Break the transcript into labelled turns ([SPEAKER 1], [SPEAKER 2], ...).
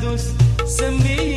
[SPEAKER 1] tus semillas.